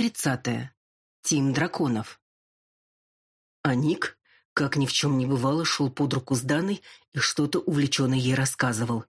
тридцатая. Тим Драконов. А Ник, как ни в чем не бывало, шел под руку с Даной и что-то увлеченно ей рассказывал.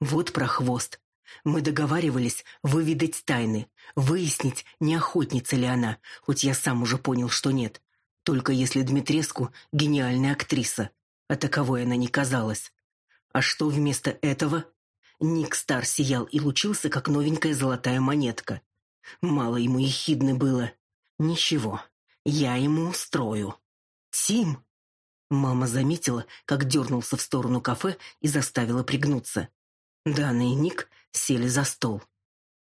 Вот про хвост. Мы договаривались выведать тайны, выяснить, не охотница ли она, хоть я сам уже понял, что нет. Только если Дмитреску — гениальная актриса, а таковой она не казалась. А что вместо этого? Ник Стар сиял и лучился, как новенькая золотая монетка. Мало ему ехидны было. Ничего, я ему устрою. Тим! Мама заметила, как дернулся в сторону кафе и заставила пригнуться. Дана и Ник сели за стол.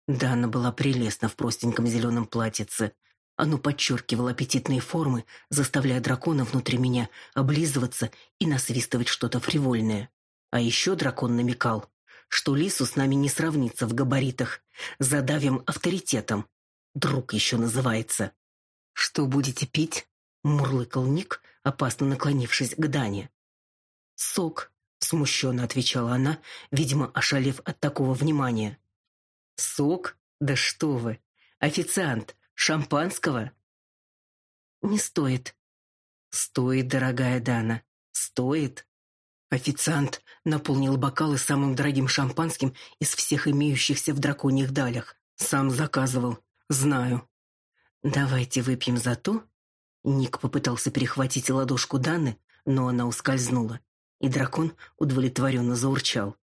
Дана была прелестна в простеньком зеленом платьице. Оно подчеркивало аппетитные формы, заставляя дракона внутри меня облизываться и насвистывать что-то фривольное. А еще дракон намекал, что Лису с нами не сравнится в габаритах, задавим авторитетом. Друг еще называется. «Что будете пить?» — мурлыкал Ник, опасно наклонившись к Дане. «Сок», — смущенно отвечала она, видимо, ошалев от такого внимания. «Сок? Да что вы! Официант! Шампанского?» «Не стоит». «Стоит, дорогая Дана, стоит». Официант наполнил бокалы самым дорогим шампанским из всех имеющихся в драконьих далях. Сам заказывал. Знаю. Давайте выпьем за то. Ник попытался перехватить ладошку Даны, но она ускользнула, и дракон удовлетворенно заурчал.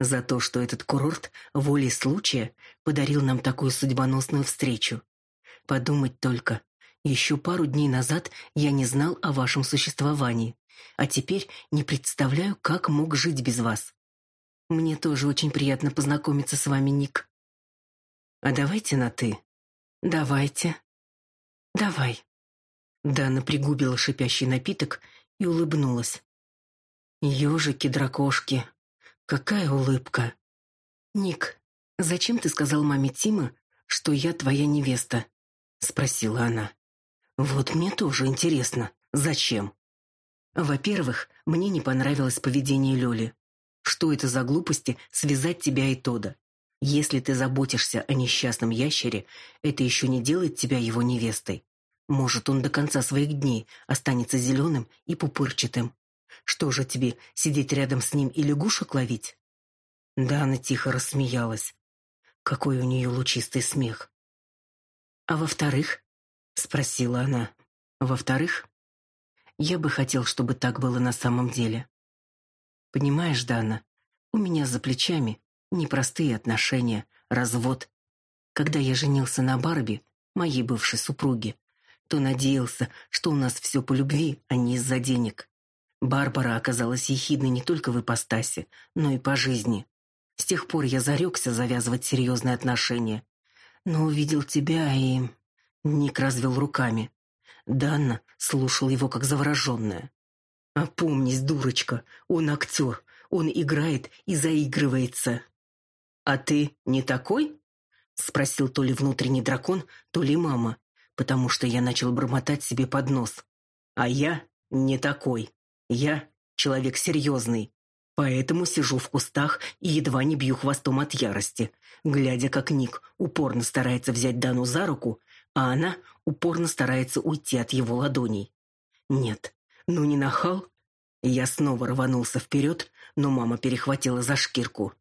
За то, что этот курорт волей случая подарил нам такую судьбоносную встречу. Подумать только, еще пару дней назад я не знал о вашем существовании, а теперь не представляю, как мог жить без вас. Мне тоже очень приятно познакомиться с вами, Ник. А давайте на «ты». Давайте. Давай. Дана пригубила шипящий напиток и улыбнулась. Ёжики-дракошки. Какая улыбка. Ник, зачем ты сказал маме Тима, что я твоя невеста? спросила она. Вот мне тоже интересно, зачем? Во-первых, мне не понравилось поведение Лёли. Что это за глупости связать тебя и Тода? Если ты заботишься о несчастном ящере, это еще не делает тебя его невестой. Может, он до конца своих дней останется зеленым и пупырчатым. Что же тебе, сидеть рядом с ним и лягушек ловить? Дана тихо рассмеялась. Какой у нее лучистый смех. А во-вторых, спросила она. Во-вторых, я бы хотел, чтобы так было на самом деле. Понимаешь, Дана, у меня за плечами непростые отношения, развод. Когда я женился на Барби, моей бывшей супруге, то надеялся, что у нас все по любви, а не из-за денег. Барбара оказалась ехидной не только в ипостаси, но и по жизни. С тех пор я зарекся завязывать серьезные отношения. Но увидел тебя и... Ник развел руками. Данна слушал его как завороженная. «Опомнись, дурочка, он актер, он играет и заигрывается». «А ты не такой?» — спросил то ли внутренний дракон, то ли мама, потому что я начал бормотать себе под нос. «А я не такой. Я человек серьезный, поэтому сижу в кустах и едва не бью хвостом от ярости, глядя, как Ник упорно старается взять Дану за руку, а она упорно старается уйти от его ладоней. Нет, ну не нахал. Я снова рванулся вперед, но мама перехватила за шкирку.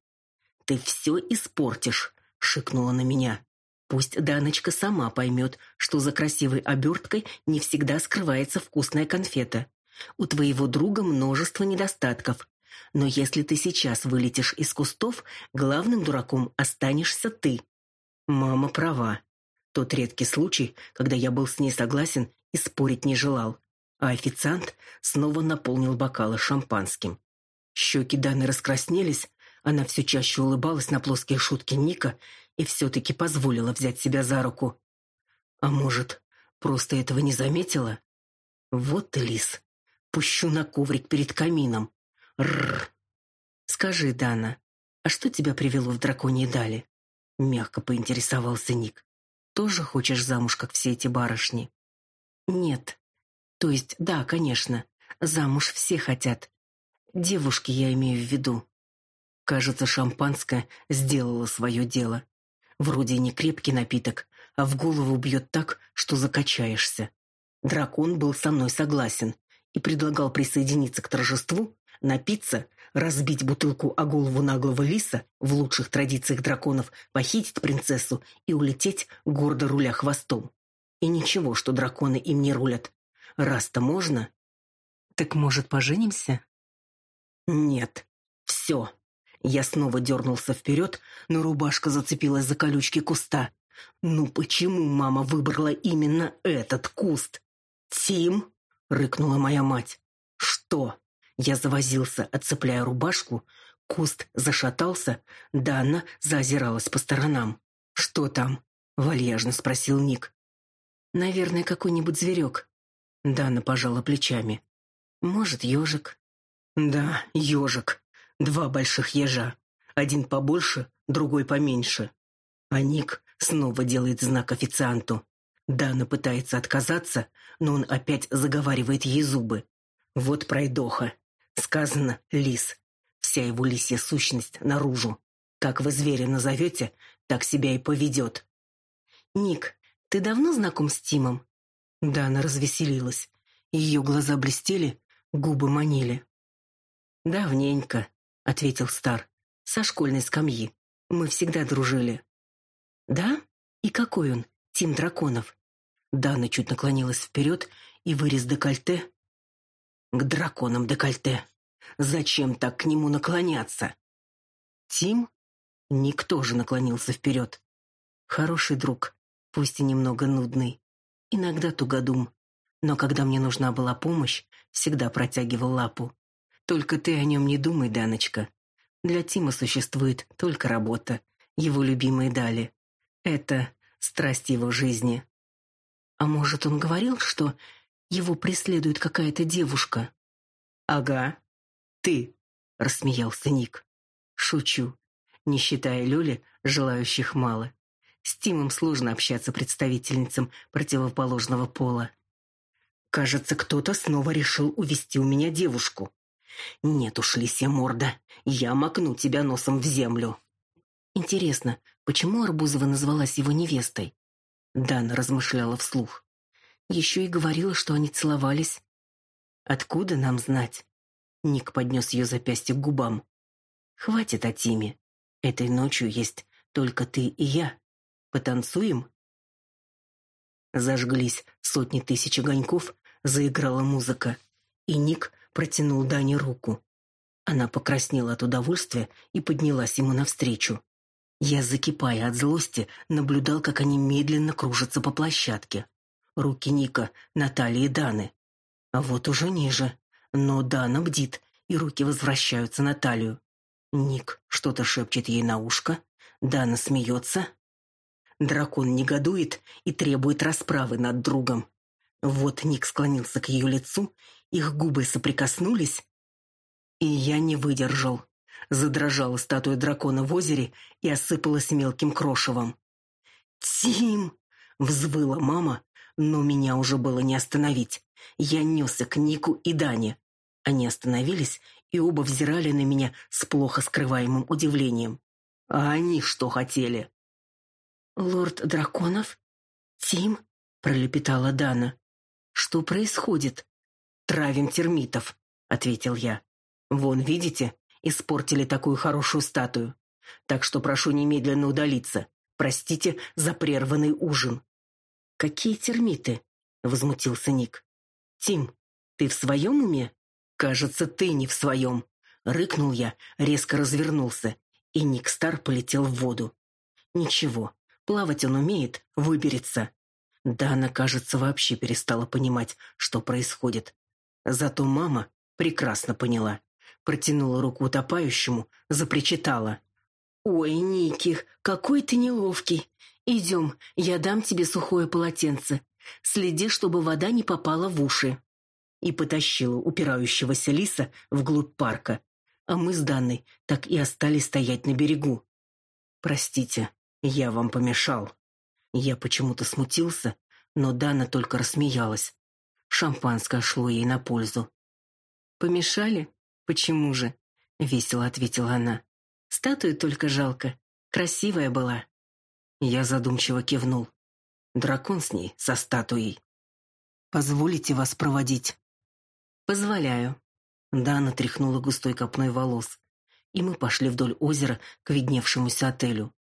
«Ты все испортишь», — шикнула на меня. «Пусть Даночка сама поймет, что за красивой оберткой не всегда скрывается вкусная конфета. У твоего друга множество недостатков. Но если ты сейчас вылетишь из кустов, главным дураком останешься ты». Мама права. Тот редкий случай, когда я был с ней согласен и спорить не желал. А официант снова наполнил бокалы шампанским. Щеки Даны раскраснелись, она все чаще улыбалась на плоские шутки Ника и все-таки позволила взять себя за руку. А может, просто этого не заметила? Вот ты, лис, пущу на коврик перед камином. Рррр. Скажи, Дана, а что тебя привело в драконьи дали? Мягко поинтересовался Ник. Тоже хочешь замуж, как все эти барышни? Нет. То есть, да, конечно, замуж все хотят. Девушки я имею в виду. Кажется, шампанское сделало свое дело. Вроде не крепкий напиток, а в голову бьет так, что закачаешься. Дракон был со мной согласен и предлагал присоединиться к торжеству, напиться, разбить бутылку о голову наглого лиса, в лучших традициях драконов похитить принцессу и улететь, гордо руля хвостом. И ничего, что драконы им не рулят. Раз-то можно. Так, может, поженимся? Нет. Все. Я снова дернулся вперед, но рубашка зацепилась за колючки куста. Ну почему мама выбрала именно этот куст? «Тим!» — рыкнула моя мать. «Что?» Я завозился, отцепляя рубашку. Куст зашатался, Дана заозиралась по сторонам. «Что там?» — вальяжно спросил Ник. «Наверное, какой-нибудь зверек». Дана пожала плечами. «Может, ежик?» «Да, ежик. Два больших ежа. Один побольше, другой поменьше». А Ник снова делает знак официанту. Дана пытается отказаться, но он опять заговаривает ей зубы. Вот пройдоха. Сказано «лис». Вся его лисья сущность наружу. Как вы зверя назовете, так себя и поведет. «Ник, ты давно знаком с Тимом?» Дана развеселилась. Ее глаза блестели, губы манили. «Давненько», — ответил Стар, — «со школьной скамьи. Мы всегда дружили». «Да? И какой он, Тим Драконов?» Дана чуть наклонилась вперед, и вырез декольте... К драконам декольте. Зачем так к нему наклоняться? Тим? Никто же наклонился вперед. Хороший друг, пусть и немного нудный. Иногда тугодум. Но когда мне нужна была помощь, всегда протягивал лапу. Только ты о нем не думай, Даночка. Для Тима существует только работа, его любимые дали. Это страсть его жизни. А может, он говорил, что его преследует какая-то девушка? Ага. Ты, рассмеялся Ник. Шучу. Не считая Лёли, желающих мало. С Тимом сложно общаться представительницам противоположного пола. Кажется, кто-то снова решил увести у меня девушку. Нет уж, лисья морда, я макну тебя носом в землю. Интересно, почему Арбузова назвалась его невестой? Дана размышляла вслух. Еще и говорила, что они целовались. Откуда нам знать? Ник поднес ее запястье к губам. Хватит о Тиме. Этой ночью есть только ты и я. Потанцуем? Зажглись сотни тысяч огоньков, заиграла музыка, и Ник протянул Дане руку. Она покраснела от удовольствия и поднялась ему навстречу. Я, закипая от злости, наблюдал, как они медленно кружатся по площадке. Руки Ника на талии Даны. А вот уже ниже. Но Дана бдит, и руки возвращаются на талию. Ник что-то шепчет ей на ушко. Дана смеется. Дракон негодует и требует расправы над другом. Вот Ник склонился к ее лицу, их губы соприкоснулись, и я не выдержал. Задрожала статуя дракона в озере и осыпалась мелким крошевом. «Тим!» — взвыла мама, но меня уже было не остановить. Я несся к Нику и Дане. Они остановились и оба взирали на меня с плохо скрываемым удивлением. А они что хотели? «Лорд Драконов? Тим?» — пролепетала Дана. «Что происходит?» «Травим термитов», — ответил я. «Вон, видите, испортили такую хорошую статую. Так что прошу немедленно удалиться. Простите за прерванный ужин. Какие термиты? возмутился Ник. Тим, ты в своем уме? Кажется, ты не в своем. Рыкнул я, резко развернулся, и Ник Стар полетел в воду. Ничего, плавать он умеет, выберется. Дана, кажется, вообще перестала понимать, что происходит. Зато мама прекрасно поняла протянула руку утопающему, запричитала. «Ой, Ники, какой ты неловкий. Идем, я дам тебе сухое полотенце. Следи, чтобы вода не попала в уши». И потащила упирающегося лиса вглубь парка, а мы с Данной так и остались стоять на берегу. «Простите, я вам помешал». Я почему-то смутился, но Дана только рассмеялась. Шампанское шло ей на пользу. «Помешали?» Почему же? весело ответила она. Статую только жалко. Красивая была. Я задумчиво кивнул. Дракон с ней, со статуей. Позволите вас проводить? Позволяю. Дана тряхнула густой копной волос, и мы пошли вдоль озера к видневшемуся отелю.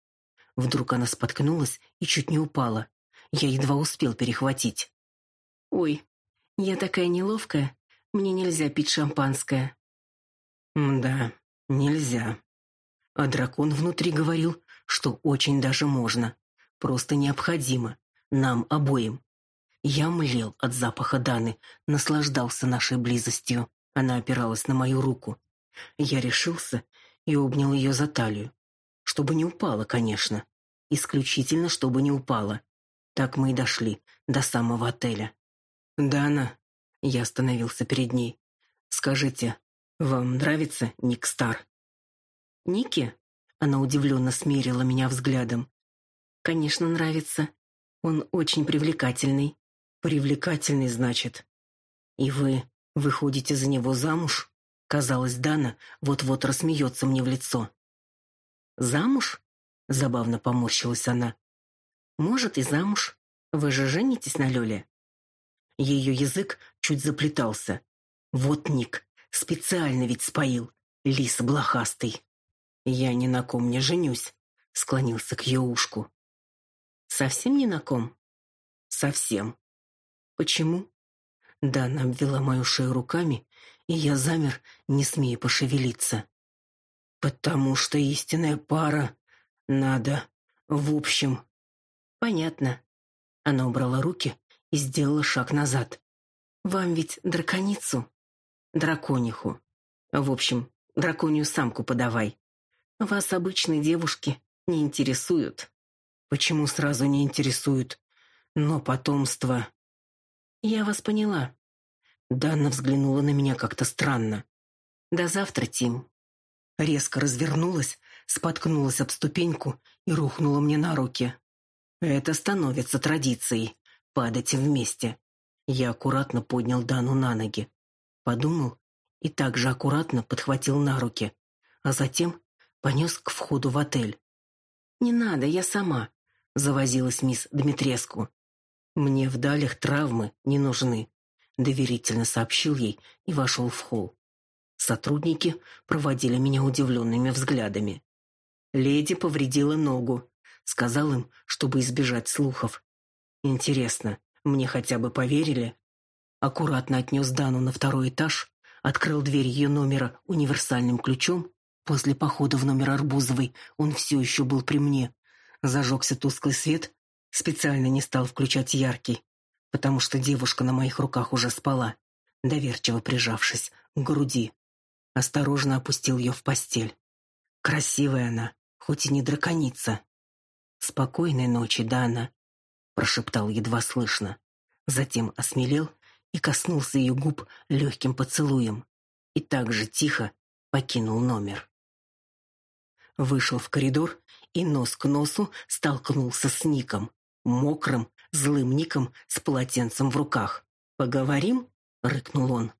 Вдруг она споткнулась и чуть не упала. Я едва успел перехватить. Ой, я такая неловкая. Мне нельзя пить шампанское. Да, нельзя. А дракон внутри говорил, что очень даже можно. Просто необходимо. Нам обоим. Я млел от запаха Даны, наслаждался нашей близостью. Она опиралась на мою руку. Я решился и обнял ее за талию. Чтобы не упала, конечно. Исключительно, чтобы не упала. Так мы и дошли до самого отеля. «Дана», — я остановился перед ней, — «скажите, вам нравится Ник Стар?» «Ники?» — она удивленно смерила меня взглядом. «Конечно, нравится. Он очень привлекательный». «Привлекательный, значит?» «И вы выходите за него замуж?» Казалось, Дана вот-вот рассмеется мне в лицо. «Замуж?» — забавно поморщилась она. «Может, и замуж. Вы же женитесь на Лёле?» Ее язык чуть заплетался. Вот Ник, специально ведь споил, лис блохастый. Я ни на ком не женюсь, склонился к ее ушку. Совсем ни на ком? Совсем. Почему? Дана обвела мою шею руками, и я замер, не смея пошевелиться. Потому что истинная пара надо, в общем. Понятно. Она убрала руки и сделала шаг назад. «Вам ведь драконицу?» «Дракониху. В общем, драконью самку подавай. Вас обычные девушки не интересуют». «Почему сразу не интересуют? Но потомство...» «Я вас поняла». Данна взглянула на меня как-то странно. «До завтра, Тим». Резко развернулась, споткнулась об ступеньку и рухнула мне на руки. Это становится традицией падать вместе. Я аккуратно поднял Дану на ноги. Подумал и также аккуратно подхватил на руки, а затем понес к входу в отель. «Не надо, я сама», — завозилась мисс Дмитреску. «Мне в далях травмы не нужны», — доверительно сообщил ей и вошел в холл. Сотрудники проводили меня удивленными взглядами. «Леди повредила ногу», — сказал им, чтобы избежать слухов. Интересно, мне хотя бы поверили? Аккуратно отнес Дану на второй этаж, открыл дверь ее номера универсальным ключом. После похода в номер Арбузовой он все еще был при мне. Зажегся тусклый свет, специально не стал включать яркий, потому что девушка на моих руках уже спала, доверчиво прижавшись к груди. Осторожно опустил ее в постель. Красивая она, хоть и не драконица. Спокойной ночи, Дана прошептал едва слышно. Затем осмелел и коснулся ее губ легким поцелуем. И так же тихо покинул номер. Вышел в коридор и нос к носу столкнулся с Ником, мокрым, злым Ником с полотенцем в руках. «Поговорим?» — рыкнул он.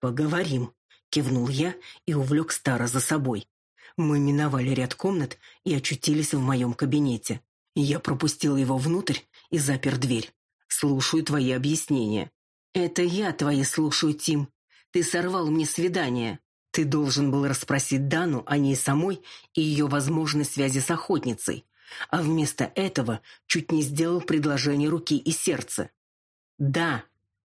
«Поговорим», — кивнул я и увлек Стара за собой. Мы миновали ряд комнат и очутились в моем кабинете. Я пропустил его внутрь и запер дверь. Слушаю твои объяснения. Это я твои слушаю, Тим. Ты сорвал мне свидание. Ты должен был расспросить Дану о ней самой и ее возможной связи с охотницей, а вместо этого чуть не сделал предложение руки и сердца. Да,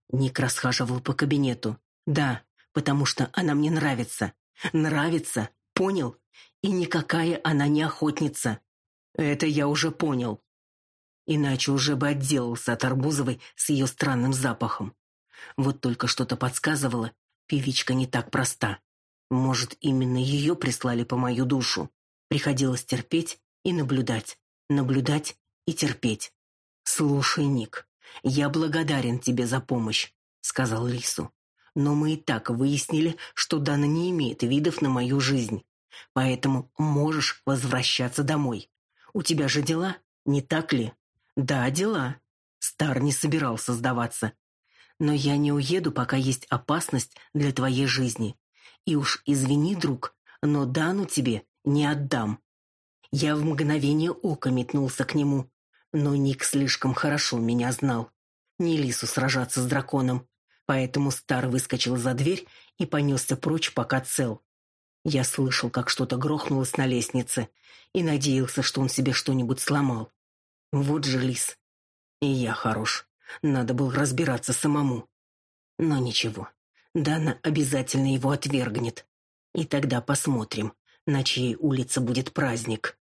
Ник расхаживал по кабинету. Да, потому что она мне нравится. Нравится, понял? И никакая она не охотница. Это я уже понял иначе уже бы отделался от Арбузовой с ее странным запахом. Вот только что-то подсказывало, певичка не так проста. Может, именно ее прислали по мою душу. Приходилось терпеть и наблюдать, наблюдать и терпеть. «Слушай, Ник, я благодарен тебе за помощь», — сказал Лису. «Но мы и так выяснили, что Дана не имеет видов на мою жизнь. Поэтому можешь возвращаться домой. У тебя же дела, не так ли?» Да, дела. Стар не собирался сдаваться. Но я не уеду, пока есть опасность для твоей жизни. И уж извини, друг, но Дану тебе не отдам. Я в мгновение ока метнулся к нему. Но Ник слишком хорошо меня знал. Не Лису сражаться с драконом, поэтому Стар выскочил за дверь и понесся прочь, пока цел. Я слышал, как что-то грохнулось на лестнице, и надеялся, что он себе что-нибудь сломал. Вот же Лис. И я хорош. Надо было разбираться самому. Но ничего. Дана обязательно его отвергнет. И тогда посмотрим, на чьей улице будет праздник.